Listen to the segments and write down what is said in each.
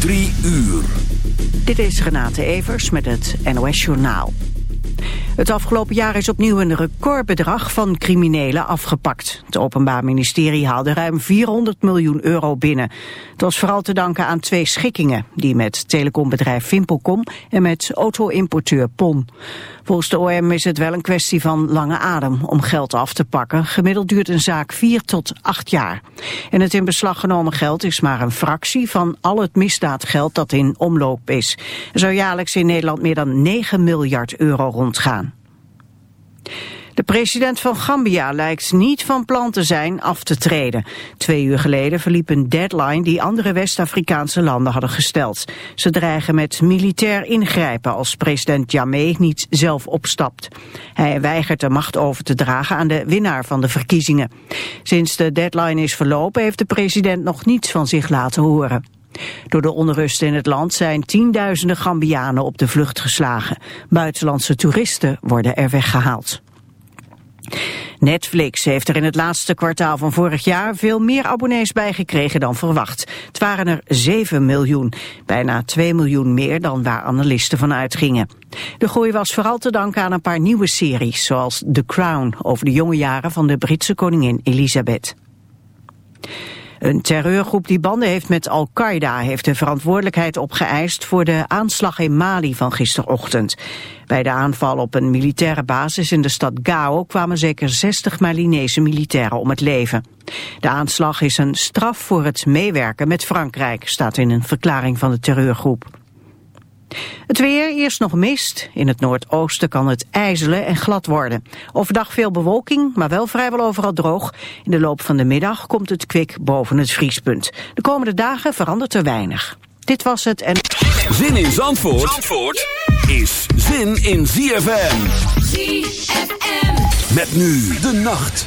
Drie uur. Dit is Renate Evers met het NOS Journaal. Het afgelopen jaar is opnieuw een recordbedrag van criminelen afgepakt. Het Openbaar Ministerie haalde ruim 400 miljoen euro binnen. Het was vooral te danken aan twee schikkingen... die met telecombedrijf Vimpelcom en met auto-importeur PON. Volgens de OM is het wel een kwestie van lange adem om geld af te pakken. Gemiddeld duurt een zaak 4 tot 8 jaar. En het in beslag genomen geld is maar een fractie van al het misdaadgeld dat in omloop is. Er zou jaarlijks in Nederland meer dan 9 miljard euro rondgaan. De president van Gambia lijkt niet van plan te zijn af te treden. Twee uur geleden verliep een deadline die andere West-Afrikaanse landen hadden gesteld. Ze dreigen met militair ingrijpen als president Jammeh niet zelf opstapt. Hij weigert de macht over te dragen aan de winnaar van de verkiezingen. Sinds de deadline is verlopen heeft de president nog niets van zich laten horen. Door de onrust in het land zijn tienduizenden Gambianen op de vlucht geslagen. Buitenlandse toeristen worden er weggehaald. Netflix heeft er in het laatste kwartaal van vorig jaar veel meer abonnees bijgekregen dan verwacht. Het waren er 7 miljoen, bijna 2 miljoen meer dan waar analisten van uitgingen. De groei was vooral te danken aan een paar nieuwe series, zoals The Crown, over de jonge jaren van de Britse koningin Elisabeth. Een terreurgroep die banden heeft met Al-Qaeda heeft de verantwoordelijkheid opgeëist voor de aanslag in Mali van gisterochtend. Bij de aanval op een militaire basis in de stad Gao kwamen zeker 60 Malinese militairen om het leven. De aanslag is een straf voor het meewerken met Frankrijk, staat in een verklaring van de terreurgroep. Het weer, eerst nog mist. In het noordoosten kan het ijzelen en glad worden. Overdag veel bewolking, maar wel vrijwel overal droog. In de loop van de middag komt het kwik boven het vriespunt. De komende dagen verandert er weinig. Dit was het en... Zin in Zandvoort, Zandvoort is zin in ZFM. ZFM. Met nu de nacht.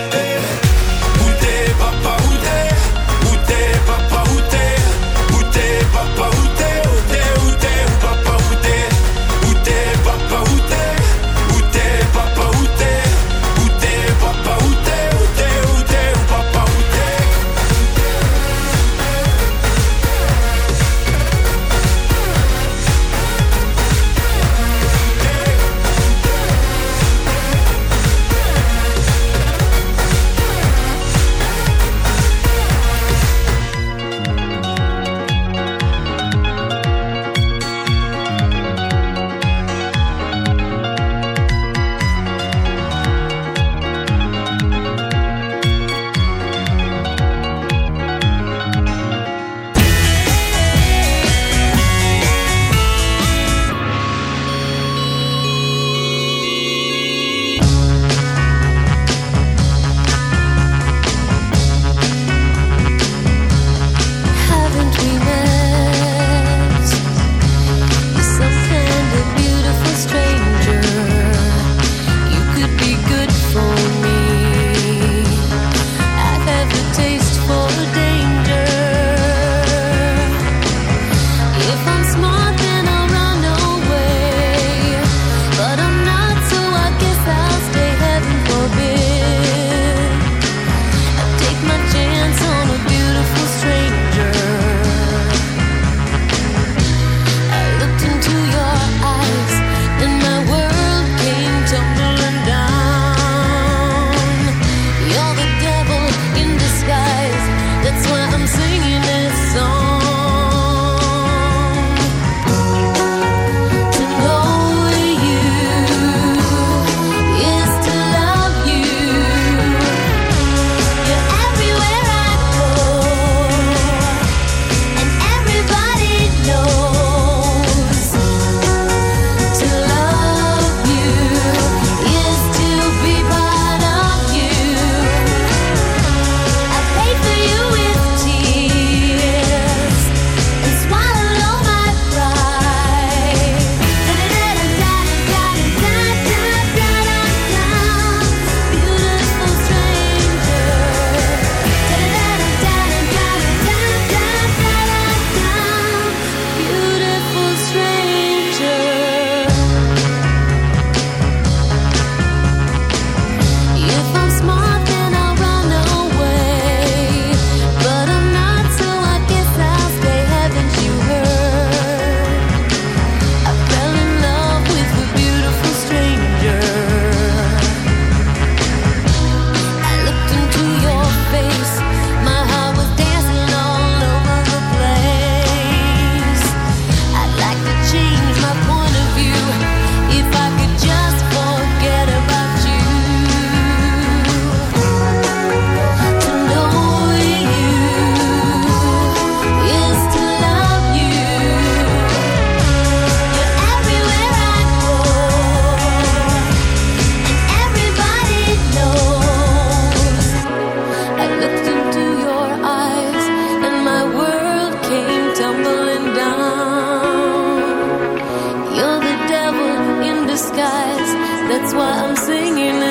what I'm singing.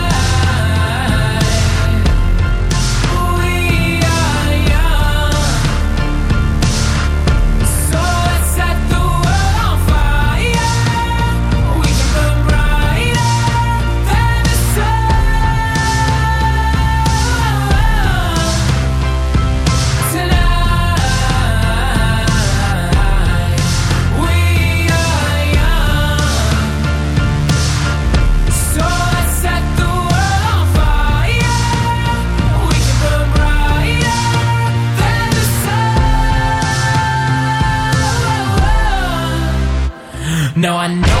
No, I know.